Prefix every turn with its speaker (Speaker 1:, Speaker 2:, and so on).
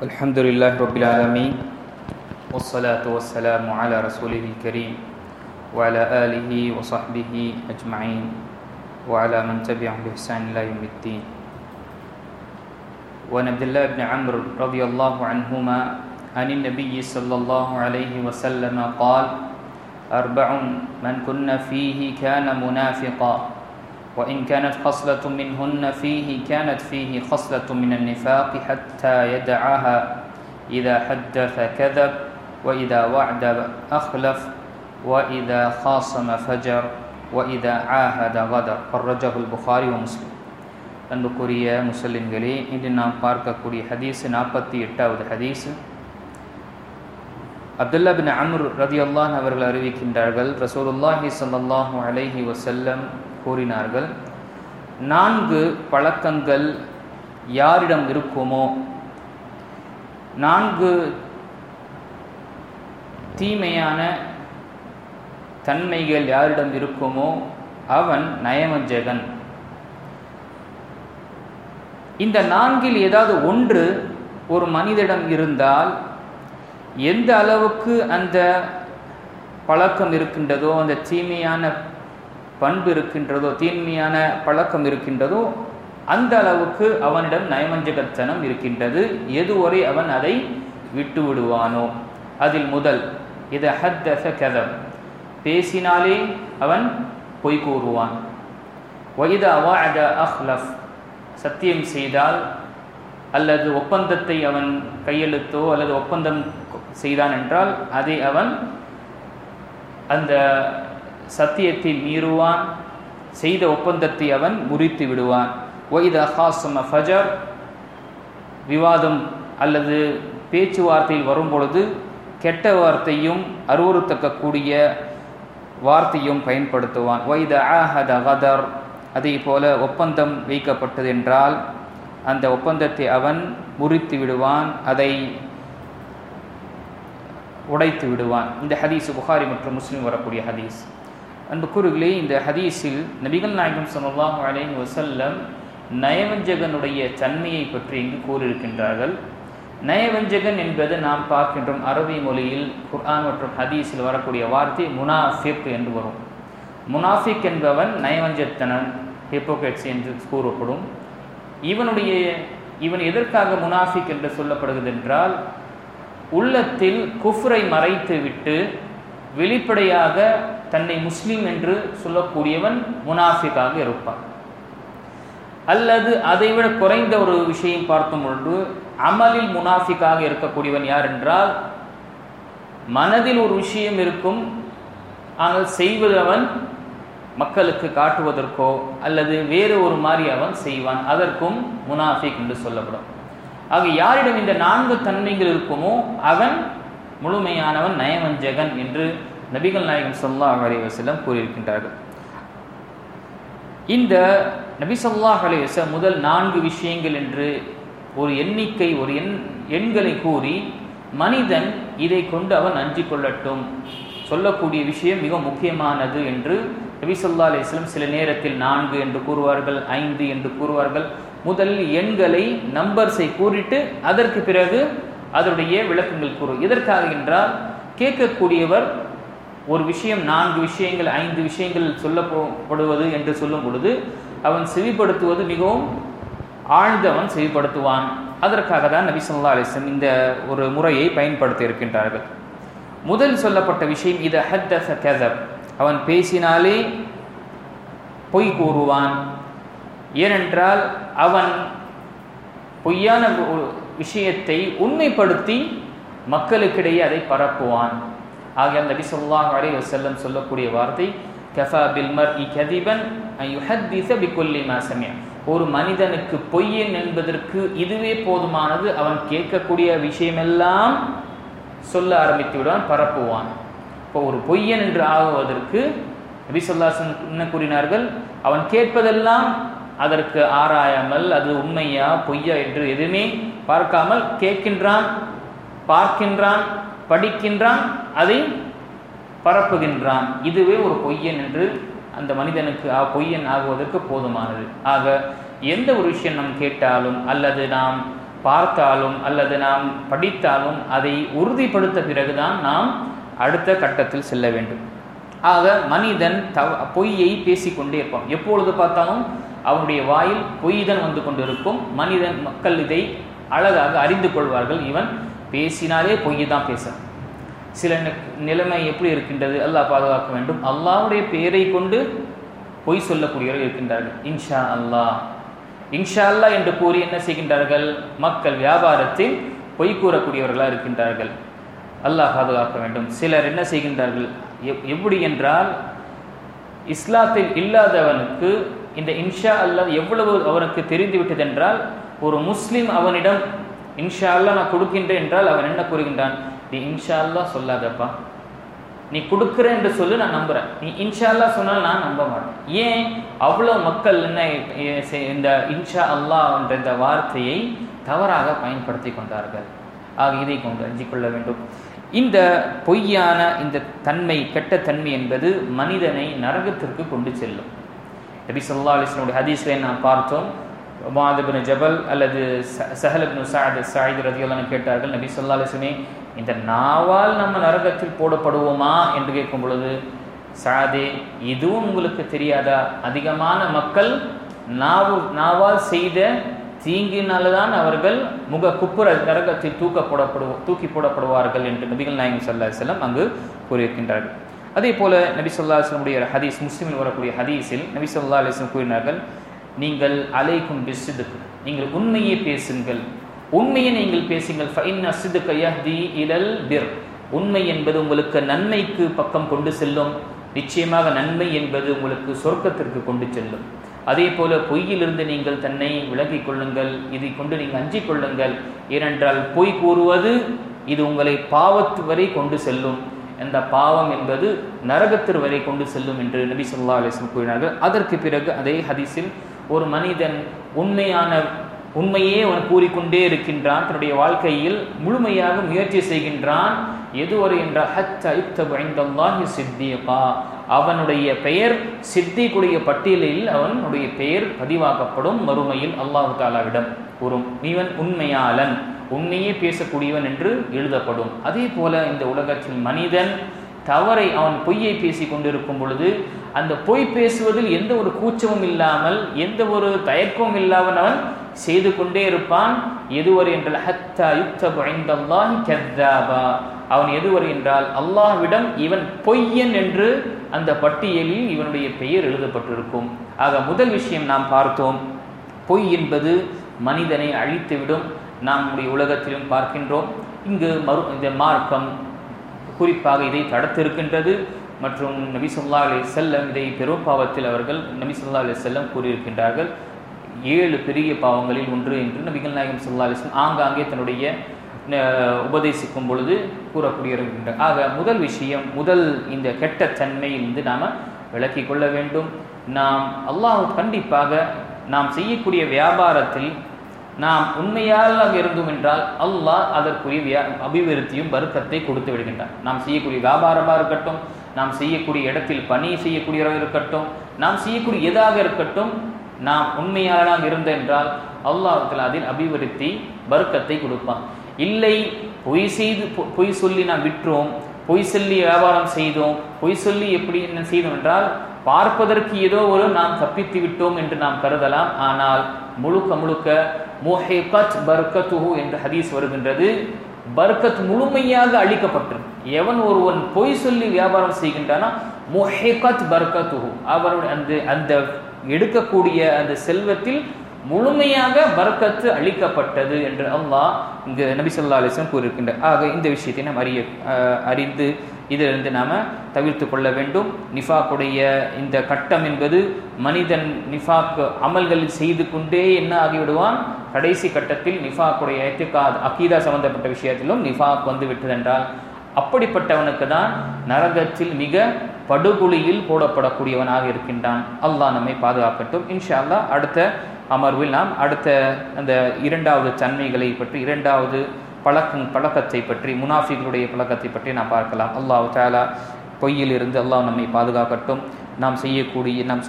Speaker 1: الحمد لله رب العالمين والصلاة والسلام على رسوله الكريم وعلى آله وصحبه أجمعين وعلى من تبعهم بإحسان إلى يوم الدين. وعن عبد الله بن عمرو رضي الله عنهما عن النبي صلى الله عليه وسلم قال أربع من كن فيه كان منافقا. وإن كانت خصلة منهن فيه كانت فيه خصلة من النفاق حتى يدعها إذا حدث كذب وإذا وعد أخلف وإذا خاصم فجر وإذا عاهد غدر خرجه البخاري ومسلم அன்புக்குரிய முஸ்லிம்களே இன்று நாம் பார்க்கக்கூடிய ஹதீஸ் நாற்பத்தி எட்டாவது ஹதீஸ் அப்துல்லா பின் அம்ர் ரதி அல்லான் அவர்கள் அறிவிக்கின்றார்கள் ரசூலுல்லாஹி சல்லாஹூ அலைஹி வசல்லம் கூறினார்கள் நான்கு பழக்கங்கள் யாரிடம் இருக்குமோ நான்கு தீமையான தன்மைகள் யாரிடம் இருக்குமோ அவன் நயவஞ்சகன். இந்த நான்கில் ஏதாவது ஒன்று ஒரு மனிதனிடம் இருந்தால் எந்த அளவுக்கு அந்த பழக்கம் இருக்கின்றதோ அந்த தீமையான பண்பு இருக்கின்றதோ தீமையான பழக்கம் இருக்கின்றதோ அந்த அளவுக்கு அவனிடம் நயமஞ்சகத்தனம் இருக்கின்றது. எதுவரை அவன் அதை விட்டு விடுவானோ? அதில் முதல் இது ஹத்தச கதம். பேசினாலே அவன் பொய் கூறுவான். ஒய்த அவாத அஹ்லஃப். சத்தியம் செய்தால் அல்லது ஒப்பந்தத்தை அவன் கையெழுத்தோ அல்லது ஒப்பந்தம் செய்தான் என்றால் அதை அவன் அந்த சத்தியத்தை மீறுவான் செய்த ஒப்பந்தத்தை அவன் முறித்து விடுவான். ஒய்த ஹாசம ஃபஜர் விவாதம் அல்லது பேச்சுவார்த்தையில் வரும்பொழுது கெட்ட வார்த்தையும் அருவறுத்தக்கக்கூடிய வார்த்தையும் பயன்படுத்துவான். ஒய்த ஆஹத ஹதர் அதே போல ஒப்பந்தம் வைக்கப்பட்டது என்றால் அந்த ஒப்பந்தத்தை அவன் முறித்து விடுவான். அதை உடைத்து விடுவான். இந்த ஹதீஸ் புகாரி மற்றும் முஸ்லீம் வரக்கூடிய ஹதீஸ். அன்பு கூறுகளே இந்த ஹதீஸில் நபிகள் நாயகம் சொல்லாஹு அலைன் வசல்லம் நயவஞ்சகனுடைய தன்மையை பற்றி இங்கு கூறியிருக்கின்றார்கள். நயவஞ்சகன் என்பது நாம் பார்க்கின்றோம் அரபி மொழியில் குர்ஆன் மற்றும் ஹதீஸில் வரக்கூடிய வார்த்தை முனாஃபிக் என்று வரும். முனாஃபிக் என்பவன் நயவஞ்சத்தனன் ஹிப்போகேட்ஸ் என்று கூறப்படும். இவனுடைய இவன் எதற்காக முனாஃபிக் என்று சொல்லப்படுகிறது என்றால் உள்ளத்தில் குஃப்ரை மறைத்து விட்டு வெளிப்படையாக தன்னை முஸ்லீம் என்று சொல்லக்கூடியவன் முனாஃபிக்காக இருப்பான். அல்லது அதைவிட குறைந்த ஒரு விஷயம் பார்க்கும் பொழுது அமலில் முனாஃபிக்காக இருக்கக்கூடியவன் யார் என்றால் மனதில் ஒரு விஷயம் இருக்கும் ஆனால் செய்வது அவன் மக்களுக்கு காட்டுவதற்கோ அல்லது வேறு ஒரு மாதிரி அவன் செய்வான். அதற்கும் முனாஃபிக் என்று சொல்லப்படும். ஆக யாரிடம் இந்த நான்கு தன்மைகள் இருக்குமோ அவன் முழுமையானவன் நயவஞ்சகன் என்று நபிகள் நாயகம் சொல்லா அலைவசல்லம் கூறியிருக்கின்றார்கள். இந்த நபி சொல்லாஹ் அலைவச முதல் நான்கு விஷயங்கள் என்று ஒரு எண்ணிக்கை ஒரு எண் எண்களை கூறி மனிதன் இதை கொண்டு அவன் அஞ்சு கொள்ளட்டும். சொல்லக்கூடிய விஷயம் மிக முக்கியமானது என்று நபி சொல்லா அலிஸ்லம் சில நேரத்தில் நான்கு என்று கூறுவார்கள் ஐந்து என்று கூறுவார்கள். முதலில் எண்களை நம்பர்ஸை கூறிட்டு அதற்கு பிறகு அதனுடைய விளக்கங்கள் கூறும் எதற்காக என்றால் கேட்கக்கூடியவர் ஒரு விஷயம் நான்கு விஷயங்கள் ஐந்து விஷயங்கள் சொல்லப்படுவது என்று சொல்லும் பொழுது அவன் செவிப்படுத்துவது மிகவும் ஆழ்ந்தவன் செவிப்படுத்துவான். அதற்காக தான் நபி சொல்லா அலிஸ்லம் இந்த ஒரு முறையை பயன்படுத்தி இருக்கின்றார்கள். முதல் சொல்லப்பட்ட விஷயம் இது ஹத்தச கதப் அவன் பேசினாலே பொய் கூறுவான். ஏனென்றால் அவன் பொய்யான விஷயத்தை உண்மைப்படுத்தி மக்களுக்கிடையே அதை பரப்புவான். ஆகிய நபி சொல்லாஹ் அலி வசல்லம் சொல்லக்கூடிய வார்த்தை கஃபா பில்மர் இ கதிபன் ஒரு மனிதனுக்கு பொய்யன் என்பதற்கு இதுவே போதுமானது. அவன் கேட்கக்கூடிய விஷயமெல்லாம் சொல்ல ஆரம்பித்து விடுவான் பரப்புவான். இப்போ ஒரு பொய்யன் என்று ஆகுவதற்கு நபி சொல்லாசன் என்ன கூறினார்கள்? அவன் கேட்பதெல்லாம் அதற்கு ஆராயாமல் அது உண்மையா பொய்யா என்று எதுவுமே பார்க்காமல் கேட்கின்றான் பார்க்கின்றான் படிக்கின்றான் அதை பரப்புகின்றான். இதுவே ஒரு பொய்யன் என்று அந்த மனிதனுக்கு பொய்யன் ஆகுவதற்கு போதுமானது. ஆக எந்த ஒரு விஷயம் நாம் கேட்டாலும் அல்லது நாம் பார்த்தாலும் அல்லது நாம் படித்தாலும் அதை உறுதிப்படுத்த பிறகுதான் நாம் அடுத்த கட்டத்தில் செல்ல வேண்டும். ஆக மனிதன் தவ பொய்யை பேசிக்கொண்டே இருப்பான். எப்பொழுது பார்த்தாலும் அவனுடைய வாயில் பொய் தான் வந்து கொண்டிருக்கும். மனிதன் மக்கள் இதை அழகாக அறிந்து கொள்வார்கள். இவன் பேசினாலே பொய் தான் பேச. சில நிலைமை எப்படி இருக்கின்றது? அல்லாஹ் பாதுகாக்க வேண்டும். அல்லாவுடைய பெயரை கொண்டு பொய் சொல்லக்கூடியவர்கள் இருக்கின்றார்கள். இன்ஷா அல்லாஹ். இன்ஷா அல்லா என்று கூறி என்ன செய்கின்றார்கள்? மக்கள் வியாபாரத்தில் பொய் கூறக்கூடியவர்களாக இருக்கின்றார்கள். அல்லாஹ் பாதுகாக்க வேண்டும். சிலர் என்ன செய்கின்றார்கள்? எப்படி என்றால் இஸ்லாத்தில் இல்லாதவனுக்கு இந்த இன்ஷா அல்லாஹ் எவ்வளவு அவனுக்கு தெரிந்துவிட்டது என்றால் ஒரு முஸ்லீம் அவனிடம் இன்ஷா அல்லா நான் கொடுக்கின்றேன் என்றால் அவன் என்ன கூறுகின்றான்? நீ இன்ஷா அல்லா சொல்லாதப்பா. நீ கொடுக்குற என்று சொல்லி நான் நம்புறேன். நீ இன்ஷா அல்லா சொன்னால் நான் நம்ப மாட்டேன். ஏன்? அவ்வளோ மக்கள் என்ன இந்த இன்ஷா அல்லா என்ற இந்த வார்த்தையை தவறாக பயன்படுத்தி கொண்டார்கள். ஆக இதை கொண்டு அஞ்சிக்கொள்ள வேண்டும். இந்த பொய்யான இந்த தன்மை கெட்ட தன்மை என்பது மனிதனை நரகத்திற்கு கொண்டு செல்லும். நபி சொல்லா அலிஸ்லனுடைய ஹதீஸ்ல நாம் பார்த்தோம். மாதபின் ஜபல் அல்லது சஹலபின் சாயத் சாயித் ரதியெல்லாம் கேட்டார்கள் நபி சொல்லா அலிஸ்லமே இந்த நாவால் நம்ம நரகத்தில் போடப்படுவோமா? என்று கேட்கும் பொழுது சாதே இதுவும் உங்களுக்கு தெரியாதா? அதிகமான மக்கள் நாவு நாவால் செய்த தீங்கினால்தான் அவர்கள் முக குப்புற நரகத்தில் தூக்கப்படப்படுவ தூக்கி போடப்படுவார்கள் என்று நபிகள் நாயகம் சல்லா செல்லம் அங்கு கூறியிருக்கின்றார்கள். அதே போல நபி சொல்லா அலுவலமுடைய ஹதீஸ் முஸ்லீமில் வரக்கூடிய ஹதீஸில் நபி சொல்லா அலுவலம் கூறினார்கள் நீங்கள் அலைக்கும் பிசிதுக்கு நீங்கள் உண்மையை பேசுங்கள். உண்மையை நீங்கள் பேசுங்கள். ஃபைன் அசிது யஹ்தி இலல் பிர். உண்மை என்பது உங்களுக்கு நன்மைக்கு பக்கம் கொண்டு செல்லும். நிச்சயமாக நன்மை என்பது உங்களுக்கு சொர்க்கத்திற்கு கொண்டு செல்லும். அதே போல பொய்யிலிருந்து நீங்கள் தன்னை விலகிக் கொள்ளுங்கள். இதை கொண்டு நீங்கள் அஞ்சிக் கொள்ளுங்கள். ஏனென்றால் பொய் கூறுவது இது உங்களை பாவத்து வரை கொண்டு செல்லும். அந்த பாவம் என்பது நரகத்திற்கு வரை கொண்டு செல்லும் என்று நபி சொல்லா அலிஸ்லம் கூறினார்கள். அதற்கு பிறகு அதே ஹதீஸில் ஒரு மனிதன் உண்மையான உண்மையே அவன் கூறிக்கொண்டே இருக்கின்றான் தன்னுடைய வாழ்க்கையில் முழுமையாக முயற்சி செய்கின்றான். எதுவரை என்றால் ஹத்த யுக்தபி சித்தியகா அவனுடைய பெயர் சித்திக்குடைய பட்டியலில் அவனுடைய பெயர் பதிவாக்கப்படும் மறுமையில் அல்லாஹு தாலாவிடம் கூறும். இவன் உண்மையாளன் உண்மையே பேசக்கூடியவன் என்று எழுதப்படும். அதே போல இந்த உலகத்தில் மனிதன் தவறை அவன் பொய்யை பேசி கொண்டிருக்கும் பொழுது அந்த பொய் பேசுவதில் எந்த ஒரு கூச்சமும் இல்லாமல் எந்த ஒரு தயக்கமும் இல்லாமல் அவன் செய்து கொண்டே இருப்பான். எதுவரை என்றால் ஹத்தா யுக்தபி கத்தாபா. அவன் எதுவரை என்றால் அல்லாஹ்விடம் இவன் பொய்யன் என்று அந்த பட்டியலில் இவனுடைய பெயர் எழுதப்பட்டிருக்கும். ஆக முதல் விஷயம் நாம் பார்த்தோம். பொய் என்பது மனிதனை அழித்துவிடும். நாம் நம்முடைய உலகத்திலும் பார்க்கின்றோம். இங்கு மறு இந்த மார்க்கம் குறிப்பாக இதை தடுத்திருக்கின்றது. மற்றும் நபி சொல்லா அலி செல்லம் இதை பெரும் பாவத்தில் அவர்கள் நபி சொல்லா அலி செல்லம் கூறியிருக்கின்றார்கள். ஏழு பெரிய பாவங்களில் ஒன்று என்று நபிகள் நாயகம் சல்லா அலிஸ்லாம் ஆங்காங்கே தன்னுடைய உபதேசிக்கும் பொழுது கூறக்கூடியிருக்கின்ற ஆக முதல் விஷயம் முதல் இந்த கெட்ட தன்மையிலிருந்து நாம் விளக்கி கொள்ள வேண்டும். நாம் அல்லாஹ் கண்டிப்பாக நாம் செய்யக்கூடிய வியாபாரத்தில் நாம் உண்மையாக இருந்தோம் என்றால் அல்லாஹ் அதற்குரிய வியா அபிவிருத்தியும் வருத்தத்தை கொடுத்து விடுகின்றான். நாம் செய்யக்கூடிய வியாபாரமாக இருக்கட்டும் நாம் செய்யக்கூடிய இடத்தில் பணி செய்யக்கூடியவராக இருக்கட்டும் நாம் செய்யக்கூடிய எதாக இருக்கட்டும் நாம் உண்மையாளனாக இருந்த என்றால் அல்லாஹத்தில் அதில் அபிவிருத்தி வர்க்கத்தை கொடுப்பான். இல்லை பொய் செய்து பொய் சொல்லி நாம் விற்றோம் பொய் சொல்லி வியாபாரம் செய்தோம் பொய் சொல்லி எப்படி என்ன செய்தோம் என்றால் பார்ப்பதற்கு ஏதோ ஒரு நாம் தப்பித்து விட்டோம் என்று நாம் கருதலாம். ஆனால் முழுக்க முழுக்க மோஹேகத் பர்கத்துஹு என்று ஹதீஸ் வருகின்றது. பர்கத் முழுமையாக அழிக்கப்பட்டது எவன் ஒருவன் பொய் சொல்லி வியாபாரம் செய்கின்றானா மொஹேகத் பர்கத்துஹு அவருடைய அந்த அந்த எடுக்கக்கூடிய அந்த செல்வத்தில் முழுமையாக பர்க்கத்து அளிக்கப்பட்டது என்று அல்லாஹ் இங்கு நபி சொல்லா அலிஸ்லம் கூறியிருக்கின்றார். ஆக இந்த விஷயத்தை நாம் அறிய அறிந்து இதிலிருந்து நாம் தவிர்த்து கொள்ள வேண்டும். நிஃபாக்குடைய இந்த கட்டம் என்பது மனிதன் நிஃபாக் அமல்கள் செய்து கொண்டே என்ன ஆகிவிடுவான்? கடைசி கட்டத்தில் நிஃபாக்குடைய எத்திகா அகீதா சம்பந்தப்பட்ட விஷயத்திலும் நிஃபாக் வந்து விட்டதென்றால் அப்படிப்பட்டவனுக்கு தான் நரகத்தில் மிக படுகொலியில் போடப்படக்கூடியவனாக இருக்கின்றான். அல்லாஹ் நம்மை பாதுகாக்கட்டும். இன்ஷா அல்லாஹ் அடுத்த அமர்வில் நாம் அடுத்த அந்த இரண்டாவது தன்மைகளை பற்றி இரண்டாவது பழக்கம் பழக்கத்தை பற்றி முனாஃபிகளுடைய பழக்கத்தை பற்றி நாம் பார்க்கலாம். அல்லாஹ் தாலா பொய்யிலிருந்து அல்லாஹ் நம்மை பாதுகாக்கட்டும். நாம் செய்யக்கூடிய நாம்